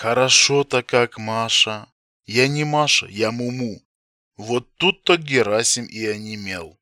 Хорошо-то как Маша. Я не Маша, я Муму. Вот тут-то Герасим и онемел.